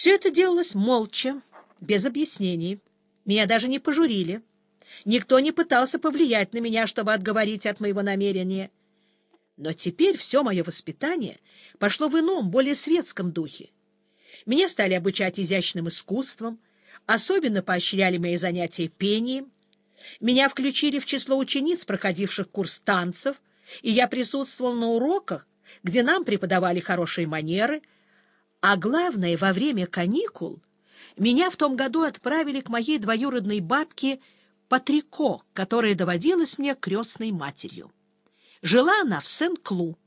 Все это делалось молча, без объяснений. Меня даже не пожурили. Никто не пытался повлиять на меня, чтобы отговорить от моего намерения. Но теперь все мое воспитание пошло в ином, более светском духе. Меня стали обучать изящным искусствам, особенно поощряли мои занятия пением. Меня включили в число учениц, проходивших курс танцев, и я присутствовал на уроках, где нам преподавали хорошие манеры, а главное, во время каникул меня в том году отправили к моей двоюродной бабке Патрико, которая доводилась мне крестной матерью. Жила она в Сен-Клу,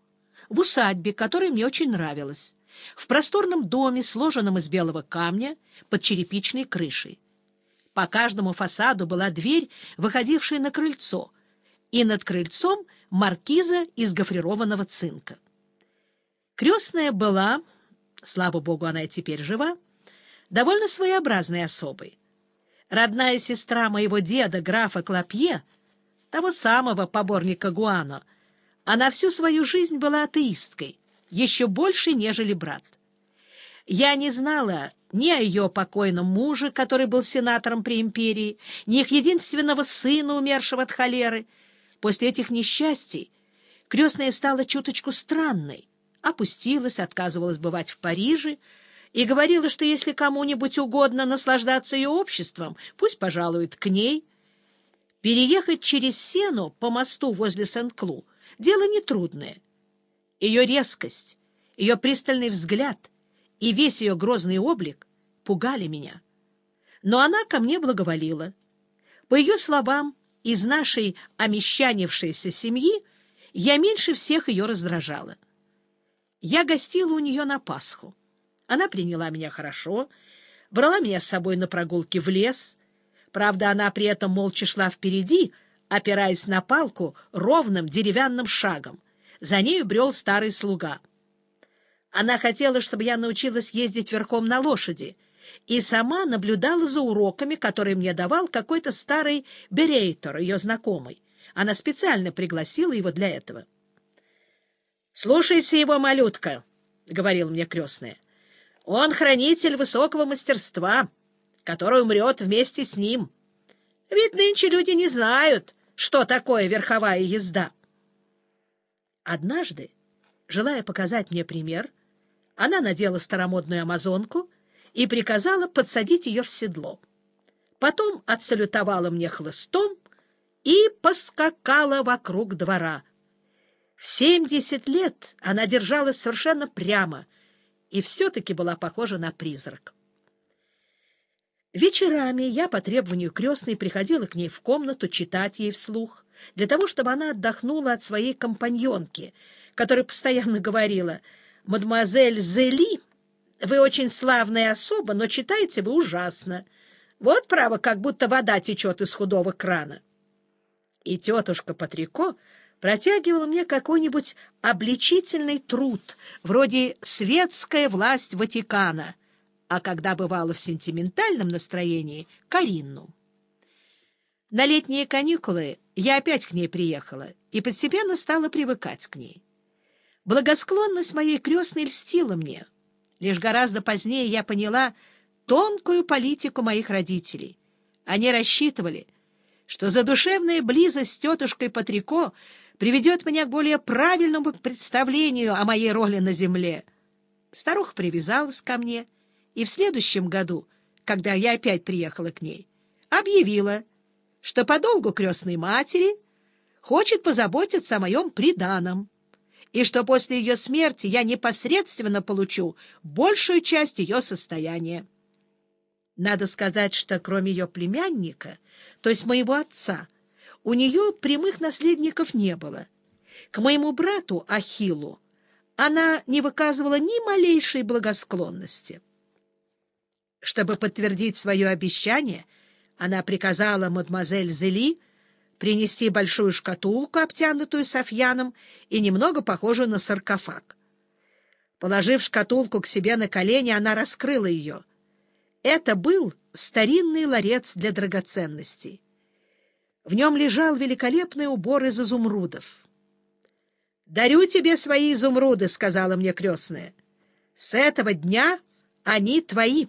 в усадьбе, которая мне очень нравилась, в просторном доме, сложенном из белого камня, под черепичной крышей. По каждому фасаду была дверь, выходившая на крыльцо, и над крыльцом маркиза из гофрированного цинка. Крестная была, слава богу, она и теперь жива, довольно своеобразной особой. Родная сестра моего деда, графа Клопье, того самого поборника Гуано, она всю свою жизнь была атеисткой, еще больше, нежели брат. Я не знала ни о ее покойном муже, который был сенатором при империи, ни их единственного сына, умершего от холеры. После этих несчастий крестная стала чуточку странной, опустилась, отказывалась бывать в Париже и говорила, что если кому-нибудь угодно наслаждаться ее обществом, пусть пожалует к ней. Переехать через Сену по мосту возле Сент-Клу — дело нетрудное. Ее резкость, ее пристальный взгляд и весь ее грозный облик пугали меня. Но она ко мне благоволила. По ее словам, из нашей омещанившейся семьи я меньше всех ее раздражала. Я гостила у нее на Пасху. Она приняла меня хорошо, брала меня с собой на прогулки в лес. Правда, она при этом молча шла впереди, опираясь на палку ровным деревянным шагом. За нею брел старый слуга. Она хотела, чтобы я научилась ездить верхом на лошади, и сама наблюдала за уроками, которые мне давал какой-то старый берейтор, ее знакомый. Она специально пригласила его для этого. — Слушайся его, малютка, — говорил мне крестная. — Он хранитель высокого мастерства, который умрет вместе с ним. Ведь нынче люди не знают, что такое верховая езда. Однажды, желая показать мне пример, она надела старомодную амазонку и приказала подсадить ее в седло. Потом отсалютовала мне хлыстом и поскакала вокруг двора — в семьдесят лет она держалась совершенно прямо и все-таки была похожа на призрак. Вечерами я по требованию крестной приходила к ней в комнату читать ей вслух, для того, чтобы она отдохнула от своей компаньонки, которая постоянно говорила «Мадемуазель Зели, вы очень славная особа, но читаете вы ужасно. Вот, право, как будто вода течет из худого крана». И тетушка Патрико протягивал мне какой-нибудь обличительный труд, вроде «Светская власть Ватикана», а когда бывало в сентиментальном настроении — Каринну. На летние каникулы я опять к ней приехала и постепенно стала привыкать к ней. Благосклонность моей крестной льстила мне. Лишь гораздо позднее я поняла тонкую политику моих родителей. Они рассчитывали, что задушевная близость с тетушкой Патрико приведет меня к более правильному представлению о моей роли на земле. Старуха привязалась ко мне, и в следующем году, когда я опять приехала к ней, объявила, что по долгу крестной матери хочет позаботиться о моем приданом, и что после ее смерти я непосредственно получу большую часть ее состояния. Надо сказать, что кроме ее племянника, то есть моего отца, у нее прямых наследников не было. К моему брату Ахиллу она не выказывала ни малейшей благосклонности. Чтобы подтвердить свое обещание, она приказала мадемуазель Зели принести большую шкатулку, обтянутую софьяном и немного похожую на саркофаг. Положив шкатулку к себе на колени, она раскрыла ее. Это был старинный ларец для драгоценностей. В нем лежал великолепный убор из изумрудов. «Дарю тебе свои изумруды», — сказала мне крестная. «С этого дня Они твои.